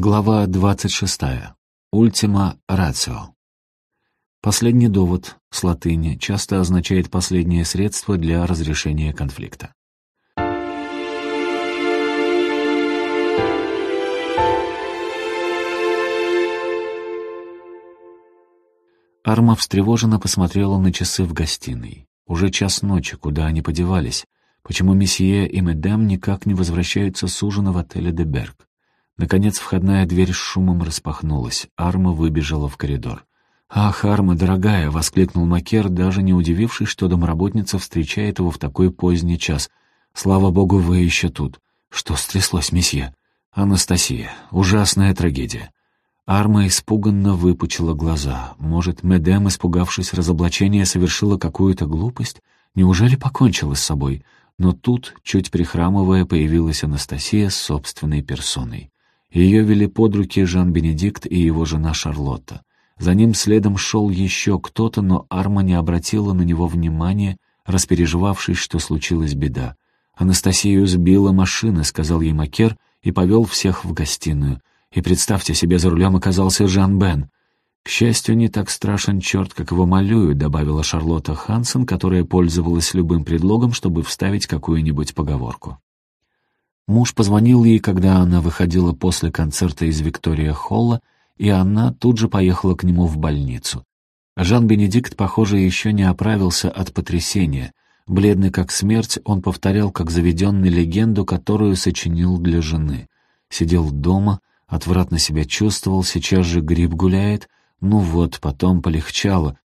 Глава 26. Ультима рацио. Последний довод с латыни часто означает последнее средство для разрешения конфликта. Арма встревоженно посмотрела на часы в гостиной. Уже час ночи, куда они подевались? Почему месье и медам никак не возвращаются с ужина в отеле «Деберг»? Наконец входная дверь с шумом распахнулась. Арма выбежала в коридор. «Ах, Арма, дорогая!» — воскликнул Макер, даже не удивившись, что домработница встречает его в такой поздний час. «Слава богу, вы еще тут!» «Что стряслось, месье?» «Анастасия. Ужасная трагедия». Арма испуганно выпучила глаза. Может, Медем, испугавшись разоблачения, совершила какую-то глупость? Неужели покончила с собой? Но тут, чуть прихрамывая, появилась Анастасия с собственной персоной. Ее вели под руки Жан-Бенедикт и его жена Шарлотта. За ним следом шел еще кто-то, но Арма не обратила на него внимания, распереживавшись, что случилась беда. «Анастасию сбила машина», — сказал ей Макер и повел всех в гостиную. И представьте себе, за рулем оказался Жан-Бен. «К счастью, не так страшен черт, как его малюют», — добавила Шарлотта Хансен, которая пользовалась любым предлогом, чтобы вставить какую-нибудь поговорку. Муж позвонил ей, когда она выходила после концерта из Виктория-Холла, и она тут же поехала к нему в больницу. Жан-Бенедикт, похоже, еще не оправился от потрясения. Бледный как смерть, он повторял как заведенный легенду, которую сочинил для жены. Сидел дома, отвратно себя чувствовал, сейчас же грипп гуляет. Ну вот, потом полегчало.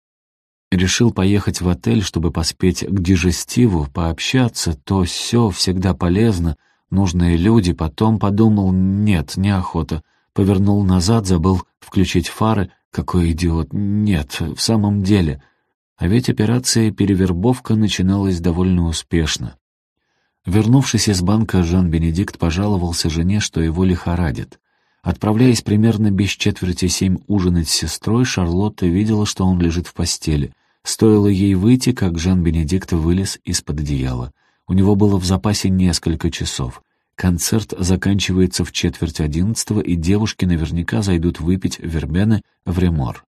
Решил поехать в отель, чтобы поспеть к дежестиву, пообщаться, то все всегда полезно — нужные люди, потом подумал, нет, неохота. Повернул назад, забыл включить фары. Какой идиот. Нет, в самом деле. А ведь операция «Перевербовка» начиналась довольно успешно. Вернувшись из банка, Жан-Бенедикт пожаловался жене, что его лихорадит. Отправляясь примерно без четверти семь ужинать с сестрой, Шарлотта видела, что он лежит в постели. Стоило ей выйти, как Жан-Бенедикт вылез из-под одеяла. У него было в запасе несколько часов. Концерт заканчивается в четверть одиннадцатого, и девушки наверняка зайдут выпить вербены в Ремор.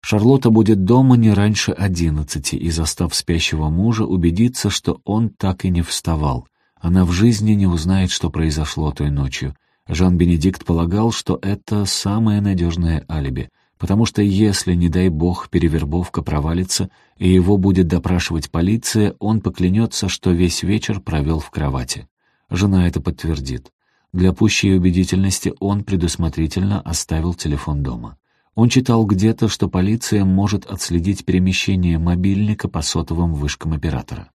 Шарлотта будет дома не раньше одиннадцати и, застав спящего мужа, убедится, что он так и не вставал. Она в жизни не узнает, что произошло той ночью. Жан-Бенедикт полагал, что это самое надежное алиби — потому что если, не дай бог, перевербовка провалится, и его будет допрашивать полиция, он поклянется, что весь вечер провел в кровати. Жена это подтвердит. Для пущей убедительности он предусмотрительно оставил телефон дома. Он читал где-то, что полиция может отследить перемещение мобильника по сотовым вышкам оператора.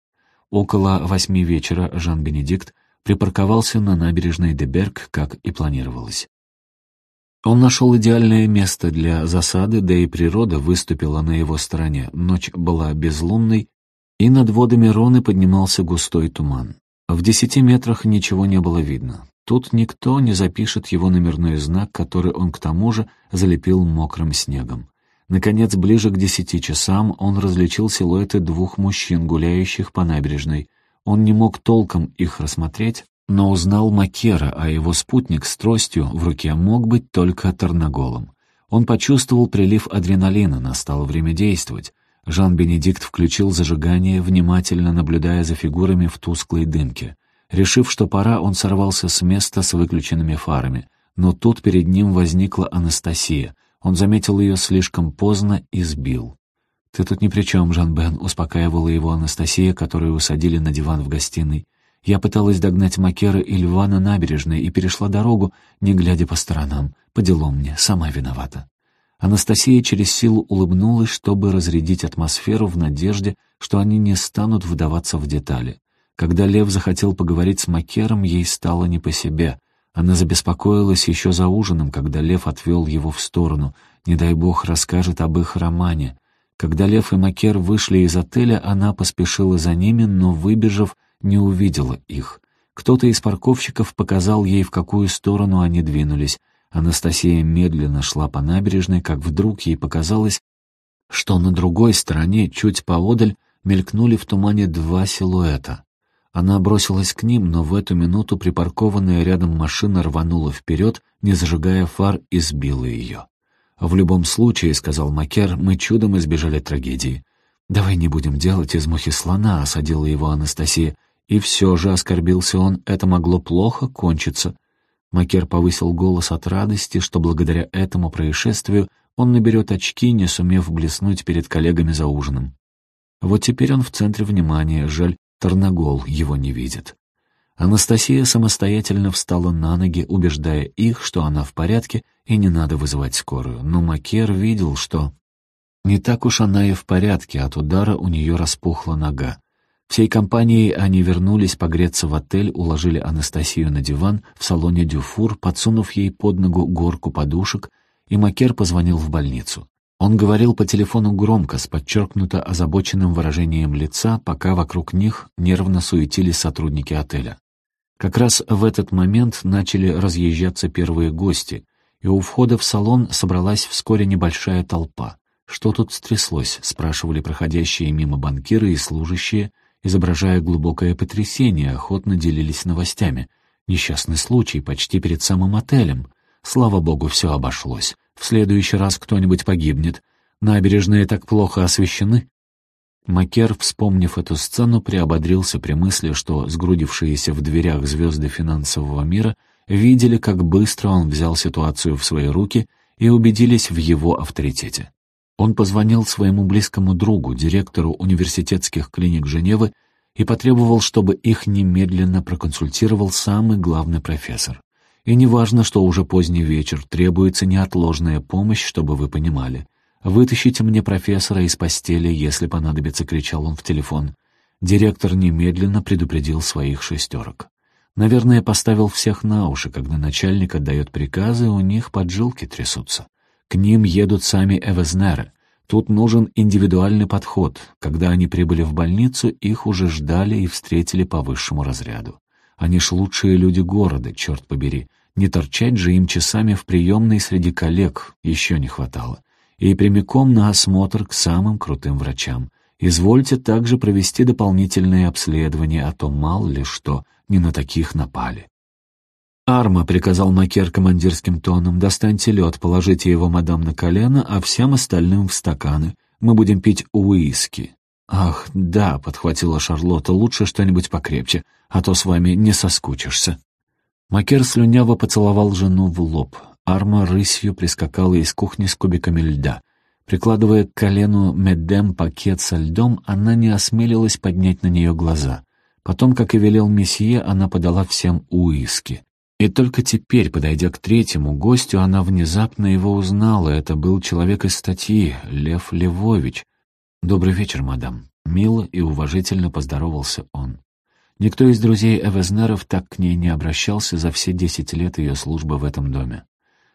Около восьми вечера Жан-Бенедикт припарковался на набережной Деберг, как и планировалось. Он нашел идеальное место для засады, да и природа выступила на его стороне. Ночь была безлунной, и над водами Роны поднимался густой туман. В десяти метрах ничего не было видно. Тут никто не запишет его номерной знак, который он к тому же залепил мокрым снегом. Наконец, ближе к десяти часам он различил силуэты двух мужчин, гуляющих по набережной. Он не мог толком их рассмотреть, но узнал Макера, а его спутник с тростью в руке мог быть только Тарнаголом. Он почувствовал прилив адреналина, настало время действовать. Жан-Бенедикт включил зажигание, внимательно наблюдая за фигурами в тусклой дымке. Решив, что пора, он сорвался с места с выключенными фарами. Но тут перед ним возникла Анастасия. Он заметил ее слишком поздно и сбил. «Ты тут ни при чем, Жан-Бен», — успокаивала его Анастасия, которую усадили на диван в гостиной. Я пыталась догнать Макера и Льва на набережной и перешла дорогу, не глядя по сторонам. По делам мне, сама виновата. Анастасия через силу улыбнулась, чтобы разрядить атмосферу в надежде, что они не станут вдаваться в детали. Когда Лев захотел поговорить с Макером, ей стало не по себе. Она забеспокоилась еще за ужином, когда Лев отвел его в сторону. Не дай бог расскажет об их романе. Когда Лев и Макер вышли из отеля, она поспешила за ними, но, выбежав, не увидела их. Кто-то из парковщиков показал ей, в какую сторону они двинулись. Анастасия медленно шла по набережной, как вдруг ей показалось, что на другой стороне, чуть поодаль, мелькнули в тумане два силуэта. Она бросилась к ним, но в эту минуту припаркованная рядом машина рванула вперед, не зажигая фар, и сбила ее. «В любом случае», — сказал Макер, — «мы чудом избежали трагедии». «Давай не будем делать из мухи слона», — осадила его Анастасия. И все же, оскорбился он, это могло плохо кончиться. Макер повысил голос от радости, что благодаря этому происшествию он наберет очки, не сумев блеснуть перед коллегами за ужином. Вот теперь он в центре внимания, жаль, Тарнагол его не видит. Анастасия самостоятельно встала на ноги, убеждая их, что она в порядке и не надо вызывать скорую. Но Макер видел, что не так уж она и в порядке, от удара у нее распухла нога. Всей компанией они вернулись погреться в отель, уложили Анастасию на диван в салоне «Дюфур», подсунув ей под ногу горку подушек, и Макер позвонил в больницу. Он говорил по телефону громко, с подчеркнуто озабоченным выражением лица, пока вокруг них нервно суетились сотрудники отеля. Как раз в этот момент начали разъезжаться первые гости, и у входа в салон собралась вскоре небольшая толпа. «Что тут стряслось?» — спрашивали проходящие мимо банкиры и служащие, изображая глубокое потрясение, охотно делились новостями. Несчастный случай почти перед самым отелем. Слава богу, все обошлось. В следующий раз кто-нибудь погибнет. Набережные так плохо освещены. Макер, вспомнив эту сцену, приободрился при мысли, что сгрудившиеся в дверях звезды финансового мира видели, как быстро он взял ситуацию в свои руки и убедились в его авторитете. Он позвонил своему близкому другу, директору университетских клиник Женевы, и потребовал, чтобы их немедленно проконсультировал самый главный профессор. И не важно, что уже поздний вечер, требуется неотложная помощь, чтобы вы понимали. «Вытащите мне профессора из постели, если понадобится», — кричал он в телефон. Директор немедленно предупредил своих шестерок. Наверное, поставил всех на уши, когда начальник отдает приказы, у них поджилки трясутся. К ним едут сами Эвезнеры. Тут нужен индивидуальный подход. Когда они прибыли в больницу, их уже ждали и встретили по высшему разряду. Они ж лучшие люди города, черт побери. Не торчать же им часами в приемной среди коллег, еще не хватало. И прямиком на осмотр к самым крутым врачам. Извольте также провести дополнительные обследования, а то мало ли что, не на таких напали. «Арма», — приказал Макер командирским тоном, — «достаньте лед, положите его мадам на колено, а всем остальным в стаканы. Мы будем пить уиски». «Ах, да», — подхватила Шарлотта, — «лучше что-нибудь покрепче, а то с вами не соскучишься». Макер слюняво поцеловал жену в лоб. Арма рысью прискакала из кухни с кубиками льда. Прикладывая к колену медем пакет со льдом, она не осмелилась поднять на нее глаза. Потом, как и велел месье, она подала всем уиски. И только теперь, подойдя к третьему гостю, она внезапно его узнала. Это был человек из статьи, Лев Левович. «Добрый вечер, мадам». Мило и уважительно поздоровался он. Никто из друзей Эвезнеров так к ней не обращался за все десять лет ее службы в этом доме.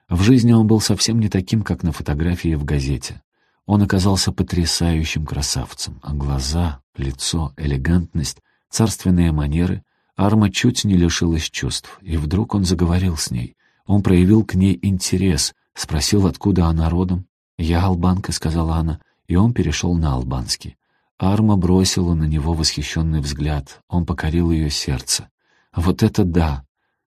В жизни он был совсем не таким, как на фотографии в газете. Он оказался потрясающим красавцем, а глаза, лицо, элегантность, царственные манеры Арма чуть не лишилась чувств, и вдруг он заговорил с ней. Он проявил к ней интерес, спросил, откуда она родом. «Я албанка», — сказала она, и он перешел на албанский. Арма бросила на него восхищенный взгляд. Он покорил ее сердце. «Вот это да!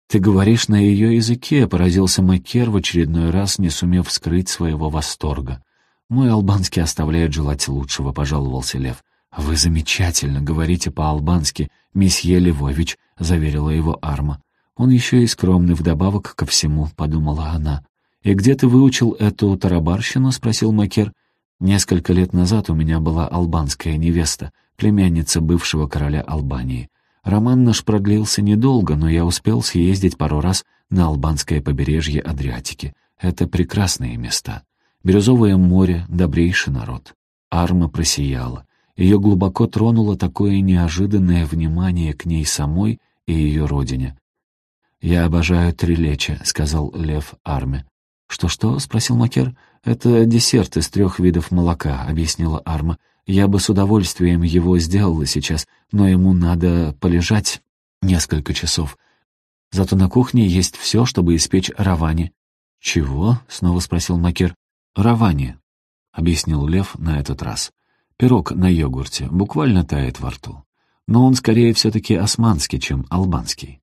Ты говоришь на ее языке», — поразился Макер в очередной раз, не сумев скрыть своего восторга. «Мой албанский оставляет желать лучшего», — пожаловался Лев. «Вы замечательно говорите по-албански, месье Левович», — заверила его Арма. «Он еще и скромный вдобавок ко всему», — подумала она. «И где ты выучил эту тарабарщину?» — спросил Макер. Несколько лет назад у меня была албанская невеста, племянница бывшего короля Албании. Роман наш продлился недолго, но я успел съездить пару раз на албанское побережье Адриатики. Это прекрасные места. Бирюзовое море, добрейший народ. Арма просияла. Ее глубоко тронуло такое неожиданное внимание к ней самой и ее родине. «Я обожаю трилеча», — сказал Лев Арме. «Что-что?» — спросил Макер. «Это десерт из трех видов молока», — объяснила Арма. «Я бы с удовольствием его сделала сейчас, но ему надо полежать несколько часов. Зато на кухне есть все, чтобы испечь равани». «Чего?» — снова спросил Макер. «Равани», — объяснил Лев на этот раз. «Пирог на йогурте, буквально тает во рту. Но он скорее все-таки османский, чем албанский.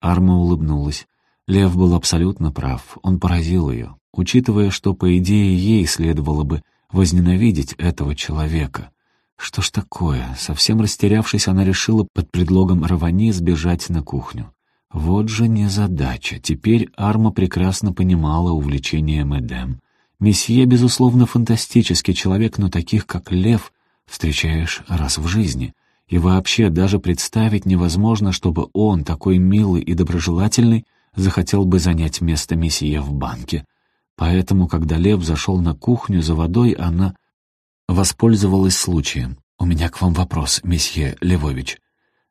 Арма улыбнулась. Лев был абсолютно прав, он поразил ее, учитывая, что, по идее, ей следовало бы возненавидеть этого человека. Что ж такое? Совсем растерявшись, она решила под предлогом Равани сбежать на кухню. Вот же незадача. Теперь Арма прекрасно понимала увлечение Медем. Месье, безусловно, фантастический человек, но таких, как Лев, встречаешь раз в жизни. И вообще даже представить невозможно, чтобы он, такой милый и доброжелательный, захотел бы занять место месье в банке. Поэтому, когда Лев зашел на кухню за водой, она воспользовалась случаем. «У меня к вам вопрос, месье Левович».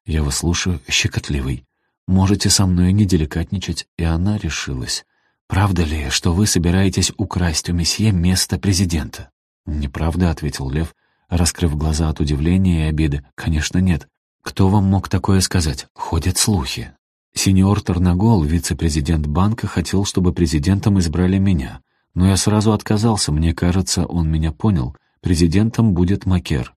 «Я вас слушаю, щекотливый. Можете со мной не деликатничать?» И она решилась. «Правда ли, что вы собираетесь украсть у месье место президента?» «Неправда», — ответил Лев, раскрыв глаза от удивления и обиды. «Конечно нет. Кто вам мог такое сказать? Ходят слухи. Сеньор Тарнагол, вице-президент банка, хотел, чтобы президентом избрали меня. Но я сразу отказался, мне кажется, он меня понял. Президентом будет Макер.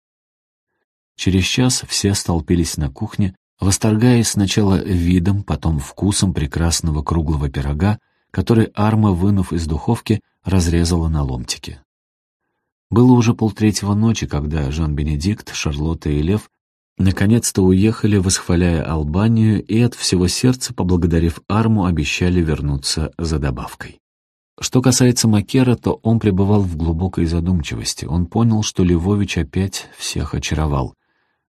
Через час все столпились на кухне, восторгаясь сначала видом, потом вкусом прекрасного круглого пирога, который Арма, вынув из духовки, разрезала на ломтики. Было уже полтретьего ночи, когда Жан-Бенедикт, Шарлотта и Лев Наконец-то уехали, восхваляя Албанию, и от всего сердца, поблагодарив Арму, обещали вернуться за добавкой. Что касается Макера, то он пребывал в глубокой задумчивости. Он понял, что Львович опять всех очаровал.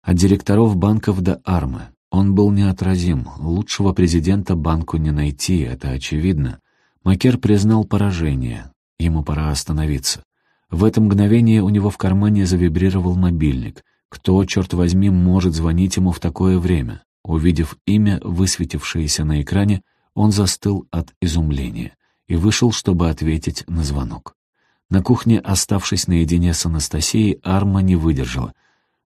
От директоров банков до Армы. Он был неотразим. Лучшего президента банку не найти, это очевидно. Макер признал поражение. Ему пора остановиться. В это мгновение у него в кармане завибрировал мобильник. Кто, черт возьми, может звонить ему в такое время? Увидев имя, высветившееся на экране, он застыл от изумления и вышел, чтобы ответить на звонок. На кухне, оставшись наедине с Анастасией, Арма не выдержала.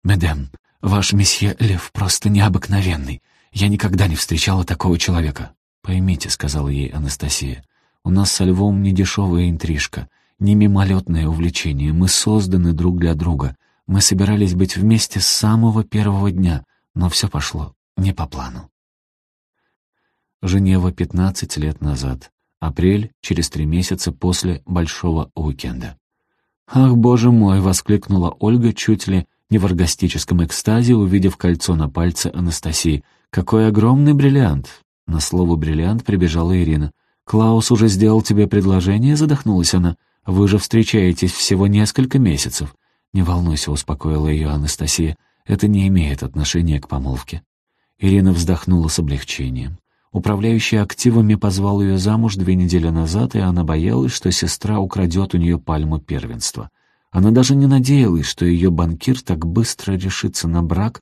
«Медем, ваш месье Лев просто необыкновенный. Я никогда не встречала такого человека». «Поймите», — сказала ей Анастасия, — «у нас со Львом не дешевая интрижка, не мимолетное увлечение. Мы созданы друг для друга. Мы собирались быть вместе с самого первого дня, но все пошло не по плану. Женева 15 лет назад. Апрель, через три месяца после большого уикенда. «Ах, боже мой!» — воскликнула Ольга чуть ли не в оргастическом экстазе, увидев кольцо на пальце Анастасии. «Какой огромный бриллиант!» На слово «бриллиант» прибежала Ирина. «Клаус уже сделал тебе предложение?» — задохнулась она. «Вы же встречаетесь всего несколько месяцев. «Не волнуйся», — успокоила ее Анастасия, — «это не имеет отношения к помолвке». Ирина вздохнула с облегчением. Управляющий активами позвал ее замуж две недели назад, и она боялась, что сестра украдет у нее пальму первенства. Она даже не надеялась, что ее банкир так быстро решится на брак.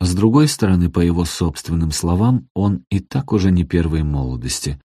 С другой стороны, по его собственным словам, он и так уже не первой молодости.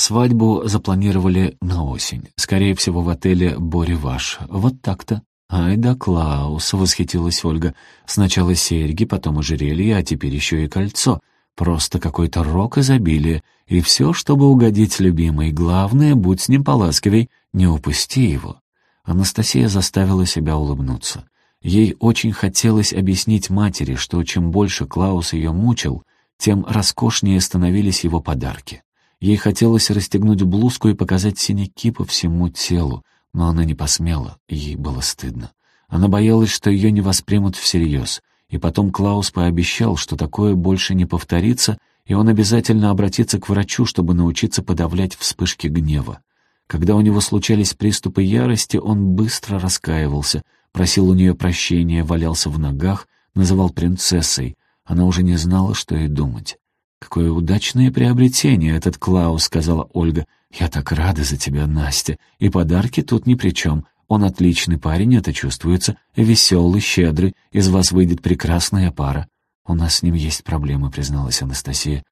Свадьбу запланировали на осень, скорее всего, в отеле «Бореваш». Вот так-то. «Ай да Клаус!» — восхитилась Ольга. «Сначала серьги, потом ожерелье, а теперь еще и кольцо. Просто какой-то рок изобилия. И все, чтобы угодить любимой. Главное, будь с ним поласковей, не упусти его». Анастасия заставила себя улыбнуться. Ей очень хотелось объяснить матери, что чем больше Клаус ее мучил, тем роскошнее становились его подарки. Ей хотелось расстегнуть блузку и показать синяки по всему телу, но она не посмела, ей было стыдно. Она боялась, что ее не воспримут всерьез, и потом Клаус пообещал, что такое больше не повторится, и он обязательно обратится к врачу, чтобы научиться подавлять вспышки гнева. Когда у него случались приступы ярости, он быстро раскаивался, просил у нее прощения, валялся в ногах, называл принцессой. Она уже не знала, что и думать. «Какое удачное приобретение этот Клаус», — сказала Ольга. «Я так рада за тебя, Настя. И подарки тут ни при чем. Он отличный парень, это чувствуется. Веселый, щедрый. Из вас выйдет прекрасная пара». «У нас с ним есть проблемы», — призналась Анастасия.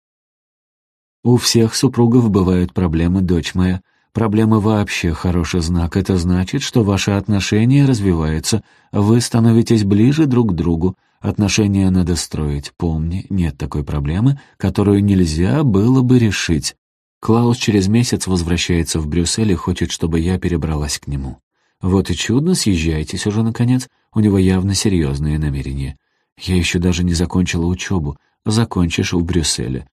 «У всех супругов бывают проблемы, дочь моя. Проблемы вообще хороший знак. Это значит, что ваши отношения развиваются. Вы становитесь ближе друг к другу. Отношения надо строить. Помни, нет такой проблемы, которую нельзя было бы решить. Клаус через месяц возвращается в Брюссель и хочет, чтобы я перебралась к нему. Вот и чудно, съезжайтесь уже, наконец. У него явно серьезные намерения. Я еще даже не закончила учебу. Закончишь в Брюсселе.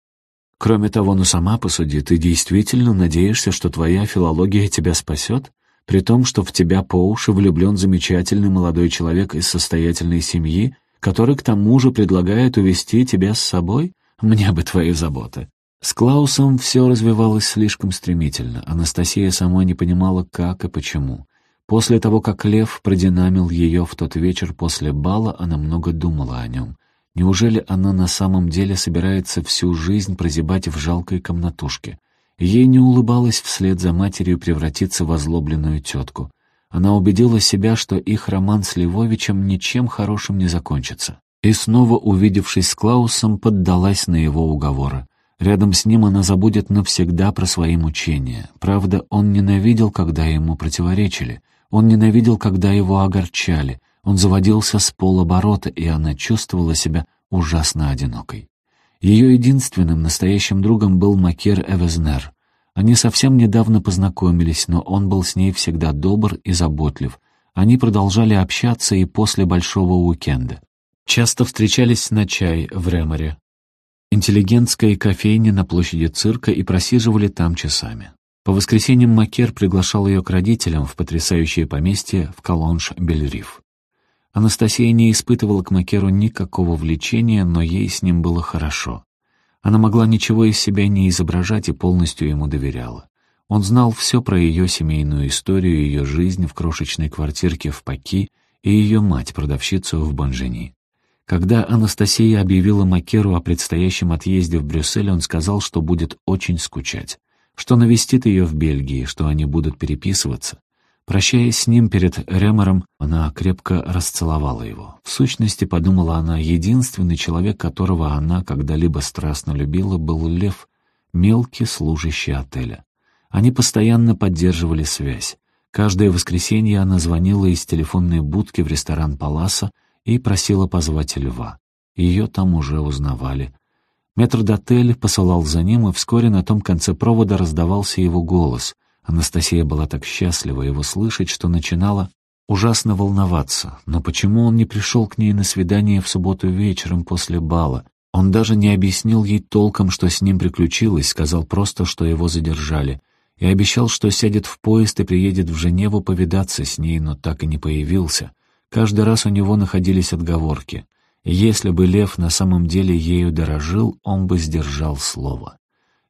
Кроме того, ну сама посуди, ты действительно надеешься, что твоя филология тебя спасет? При том, что в тебя по уши влюблен замечательный молодой человек из состоятельной семьи, который к тому же предлагает увести тебя с собой? Мне бы твои заботы. С Клаусом все развивалось слишком стремительно. Анастасия сама не понимала, как и почему. После того, как Лев продинамил ее в тот вечер после бала, она много думала о нем. Неужели она на самом деле собирается всю жизнь прозябать в жалкой комнатушке? Ей не улыбалось вслед за матерью превратиться в озлобленную тетку. Она убедила себя, что их роман с Львовичем ничем хорошим не закончится. И снова, увидевшись с Клаусом, поддалась на его уговоры. Рядом с ним она забудет навсегда про свои мучения. Правда, он ненавидел, когда ему противоречили. Он ненавидел, когда его огорчали. Он заводился с полоборота, и она чувствовала себя ужасно одинокой. Ее единственным настоящим другом был Макер Эвезнер. Они совсем недавно познакомились, но он был с ней всегда добр и заботлив. Они продолжали общаться и после большого уикенда. Часто встречались на чай в Реморе, интеллигентской кофейне на площади цирка и просиживали там часами. По воскресеньям Макер приглашал ее к родителям в потрясающее поместье в Колонж-Бельриф. Анастасия не испытывала к Макеру никакого влечения, но ей с ним было хорошо. Она могла ничего из себя не изображать и полностью ему доверяла. Он знал все про ее семейную историю, ее жизнь в крошечной квартирке в Паки и ее мать, продавщицу в Бонжени. Когда Анастасия объявила Макеру о предстоящем отъезде в Брюссель, он сказал, что будет очень скучать, что навестит ее в Бельгии, что они будут переписываться. Прощаясь с ним перед Ремером, она крепко расцеловала его. В сущности, подумала она, единственный человек, которого она когда-либо страстно любила, был Лев, мелкий служащий отеля. Они постоянно поддерживали связь. Каждое воскресенье она звонила из телефонной будки в ресторан «Паласа», и просила позвать льва. Ее там уже узнавали. Метрдотель посылал за ним, и вскоре на том конце провода раздавался его голос. Анастасия была так счастлива его слышать, что начинала ужасно волноваться. Но почему он не пришел к ней на свидание в субботу вечером после бала? Он даже не объяснил ей толком, что с ним приключилось, сказал просто, что его задержали, и обещал, что сядет в поезд и приедет в Женеву повидаться с ней, но так и не появился. Каждый раз у него находились отговорки. Если бы Лев на самом деле ею дорожил, он бы сдержал слово.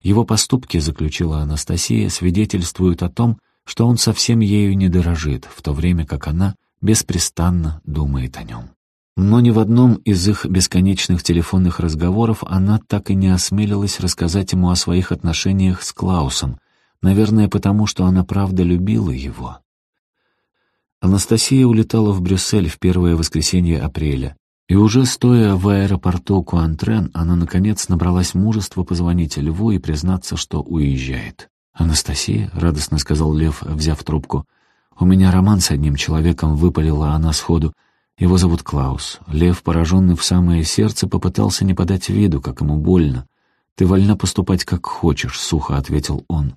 Его поступки, заключила Анастасия, свидетельствуют о том, что он совсем ею не дорожит, в то время как она беспрестанно думает о нем. Но ни в одном из их бесконечных телефонных разговоров она так и не осмелилась рассказать ему о своих отношениях с Клаусом, наверное, потому что она правда любила его. Анастасия улетала в Брюссель в первое воскресенье апреля. И уже стоя в аэропорту Куантрен, она, наконец, набралась мужества позвонить Льву и признаться, что уезжает. «Анастасия», — радостно сказал Лев, взяв трубку, — «у меня роман с одним человеком», — выпалила она сходу. «Его зовут Клаус». Лев, пораженный в самое сердце, попытался не подать виду, как ему больно. «Ты вольна поступать как хочешь», — сухо ответил он.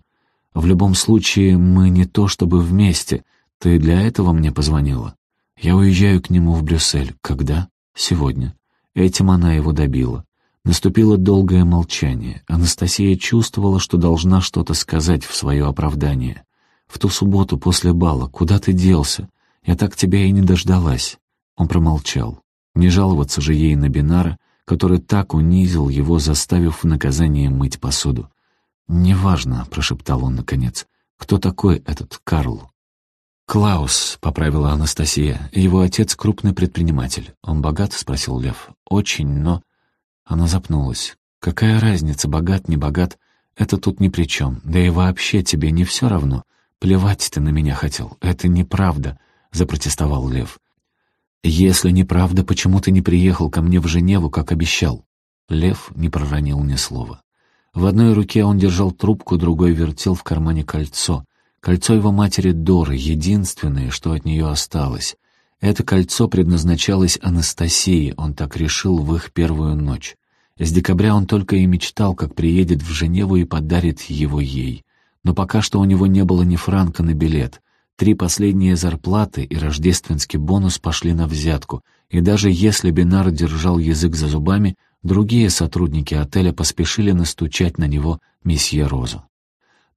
«В любом случае, мы не то чтобы вместе. «Ты для этого мне позвонила?» «Я уезжаю к нему в Брюссель. Когда?» «Сегодня». Этим она его добила. Наступило долгое молчание. Анастасия чувствовала, что должна что-то сказать в свое оправдание. «В ту субботу после бала. Куда ты делся? Я так тебя и не дождалась». Он промолчал. Не жаловаться же ей на Бинара, который так унизил его, заставив в наказание мыть посуду. «Неважно», — прошептал он наконец, — «кто такой этот Карл?» «Клаус», — поправила Анастасия. «Его отец — крупный предприниматель. Он богат?» — спросил Лев. «Очень, но...» Она запнулась. «Какая разница, богат, не богат? Это тут ни при чем. Да и вообще тебе не все равно. Плевать ты на меня хотел. Это неправда», — запротестовал Лев. «Если неправда, почему ты не приехал ко мне в Женеву, как обещал?» Лев не проронил ни слова. В одной руке он держал трубку, другой вертел в кармане кольцо. Кольцо его матери Доры, единственное, что от нее осталось. Это кольцо предназначалось Анастасии, он так решил в их первую ночь. С декабря он только и мечтал, как приедет в Женеву и подарит его ей. Но пока что у него не было ни франка на билет. Три последние зарплаты и рождественский бонус пошли на взятку, И даже если Бинар держал язык за зубами, другие сотрудники отеля поспешили настучать на него месье Розу.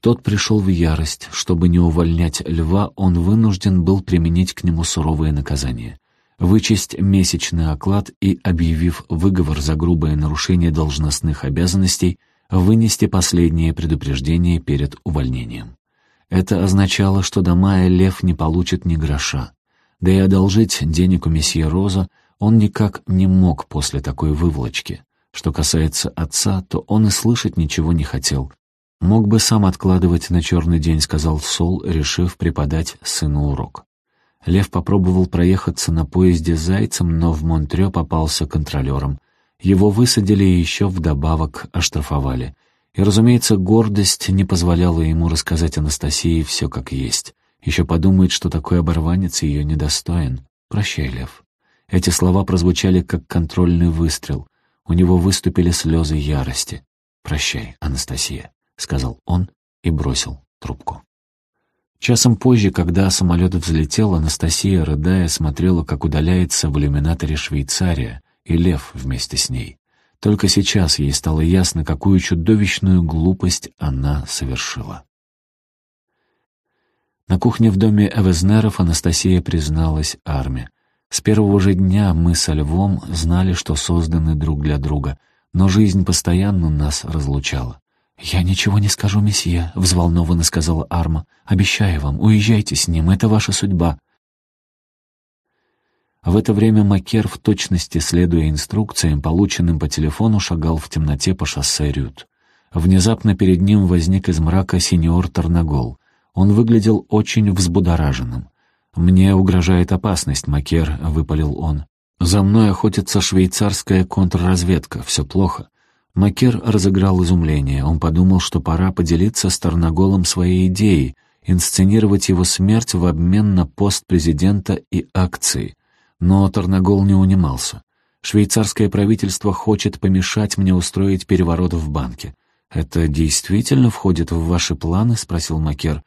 Тот пришел в ярость. Чтобы не увольнять льва, он вынужден был применить к нему суровые наказания. Вычесть месячный оклад и, объявив выговор за грубое нарушение должностных обязанностей, вынести последнее предупреждение перед увольнением. Это означало, что до мая Лев не получит ни гроша. Да и одолжить денег у месье Роза он никак не мог после такой выволочки. Что касается отца, то он и слышать ничего не хотел. «Мог бы сам откладывать на черный день», — сказал Сол, решив преподать сыну урок. Лев попробовал проехаться на поезде с зайцем, но в Монтрё попался контролером. Его высадили и еще вдобавок оштрафовали. И, разумеется, гордость не позволяла ему рассказать Анастасии все как есть. Еще подумает, что такой оборванец ее недостоин. «Прощай, Лев». Эти слова прозвучали как контрольный выстрел. У него выступили слезы ярости. «Прощай, Анастасия», — сказал он и бросил трубку. Часом позже, когда самолет взлетел, Анастасия, рыдая, смотрела, как удаляется в иллюминаторе Швейцария, и лев вместе с ней. Только сейчас ей стало ясно, какую чудовищную глупость она совершила. На кухне в доме Эвезнеров Анастасия призналась армии. С первого же дня мы со Львом знали, что созданы друг для друга, но жизнь постоянно нас разлучала. «Я ничего не скажу, месье», — взволнованно сказала Арма. «Обещаю вам, уезжайте с ним, это ваша судьба. В это время Макер, в точности следуя инструкциям, полученным по телефону, шагал в темноте по шоссе Рют. Внезапно перед ним возник из мрака сеньор Тарнагол. Он выглядел очень взбудораженным. «Мне угрожает опасность, Макер», — выпалил он. «За мной охотится швейцарская контрразведка. Все плохо». Макер разыграл изумление. Он подумал, что пора поделиться с Тарнаголом своей идеей, инсценировать его смерть в обмен на пост президента и акции. Но Тарнагол не унимался. «Швейцарское правительство хочет помешать мне устроить переворот в банке». «Это действительно входит в ваши планы?» — спросил Макер.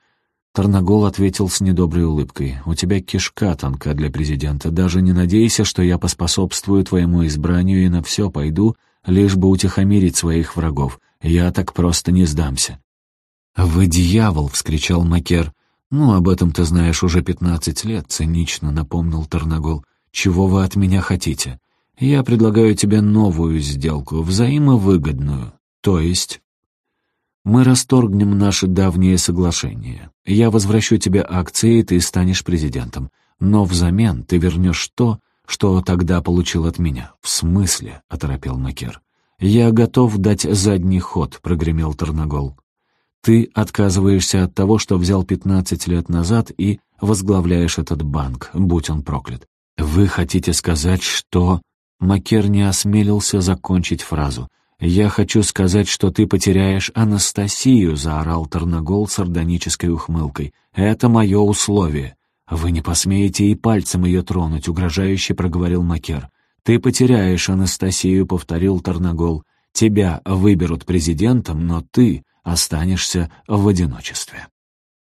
Тарнагол ответил с недоброй улыбкой. «У тебя кишка тонка для президента. Даже не надейся, что я поспособствую твоему избранию и на все пойду, лишь бы утихомирить своих врагов. Я так просто не сдамся». «Вы дьявол!» — вскричал Макер. «Ну, об этом ты знаешь уже пятнадцать лет», — цинично напомнил Тарнагол. Чего вы от меня хотите? Я предлагаю тебе новую сделку, взаимовыгодную. То есть... Мы расторгнем наше давнее соглашение. Я возвращу тебе акции, и ты станешь президентом. Но взамен ты вернешь то, что тогда получил от меня. В смысле? — оторопел Макер. «Я готов дать задний ход», — прогремел Тарнагол. «Ты отказываешься от того, что взял пятнадцать лет назад и возглавляешь этот банк, будь он проклят. «Вы хотите сказать, что...» Макер не осмелился закончить фразу. «Я хочу сказать, что ты потеряешь Анастасию», — заорал Тарнагол сардонической ухмылкой. «Это мое условие». «Вы не посмеете и пальцем ее тронуть», — угрожающе проговорил Макер. «Ты потеряешь Анастасию», — повторил Тарнагол. «Тебя выберут президентом, но ты останешься в одиночестве».